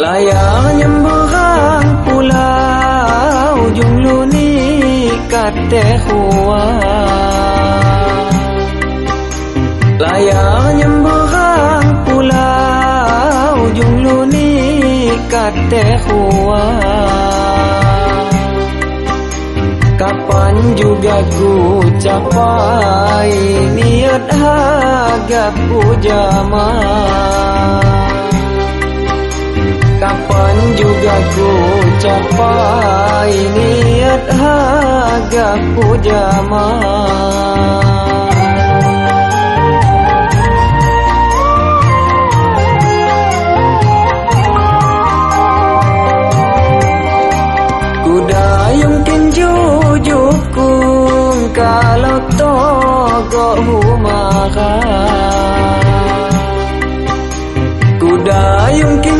Layar nyemberang pulau Ujung luni kate hua Layar nyemberang pulau Ujung luni kate hua Kapan juga ku capai Niat agak ku Kapan juga ku capai niat tinju jukung kalau togo humakan Kudayung tinju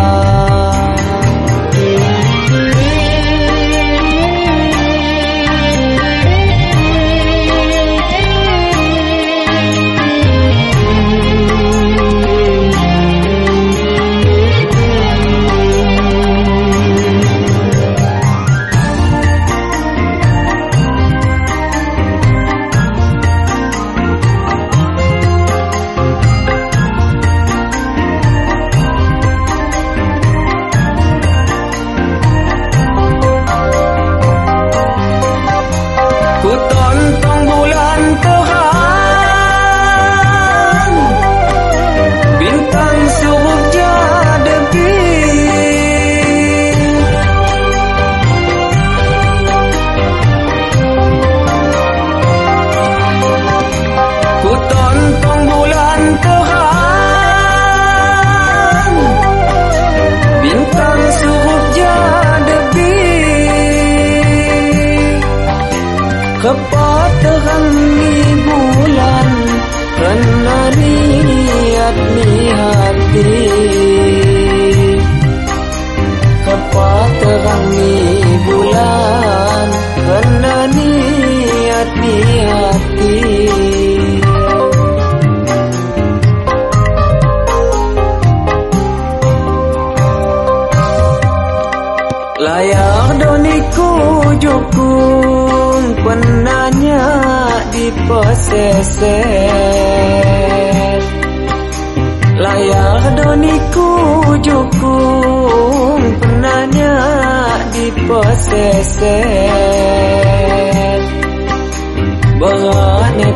Kepat terang ni bulan Kerana niat ni hati Kepat terang ni bulan Kerana niat ni hati. Layar doniku jukung penanya di pesesek Layar doniku jukung penanya di pesesek Berani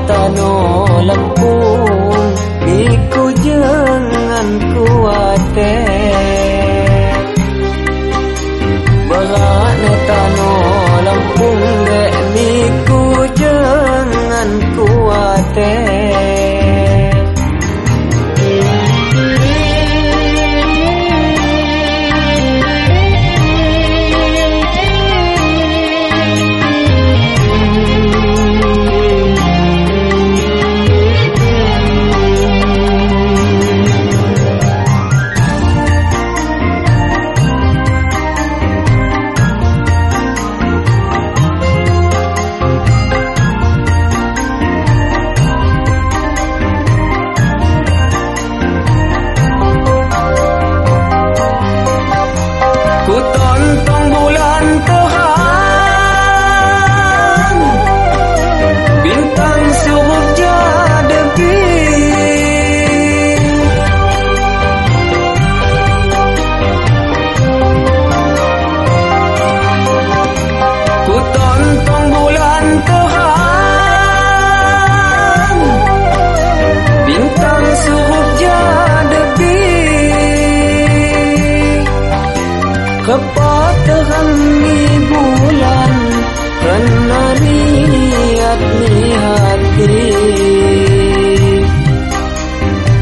negeri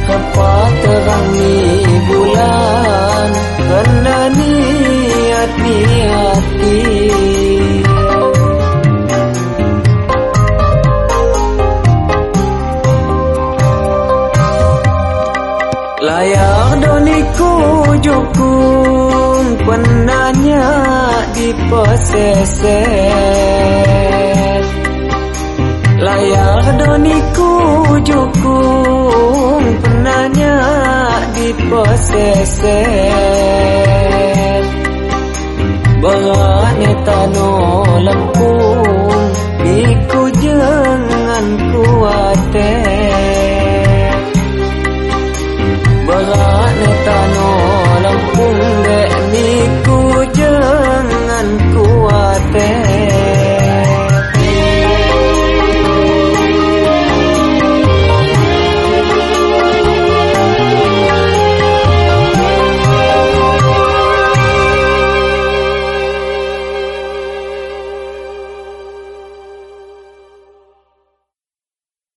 Kapal terang ni bulan Karena niat ni hati Layar doniku jukung Penanya di pesesek Layak doniku jukung penanya di poseset Bangane tano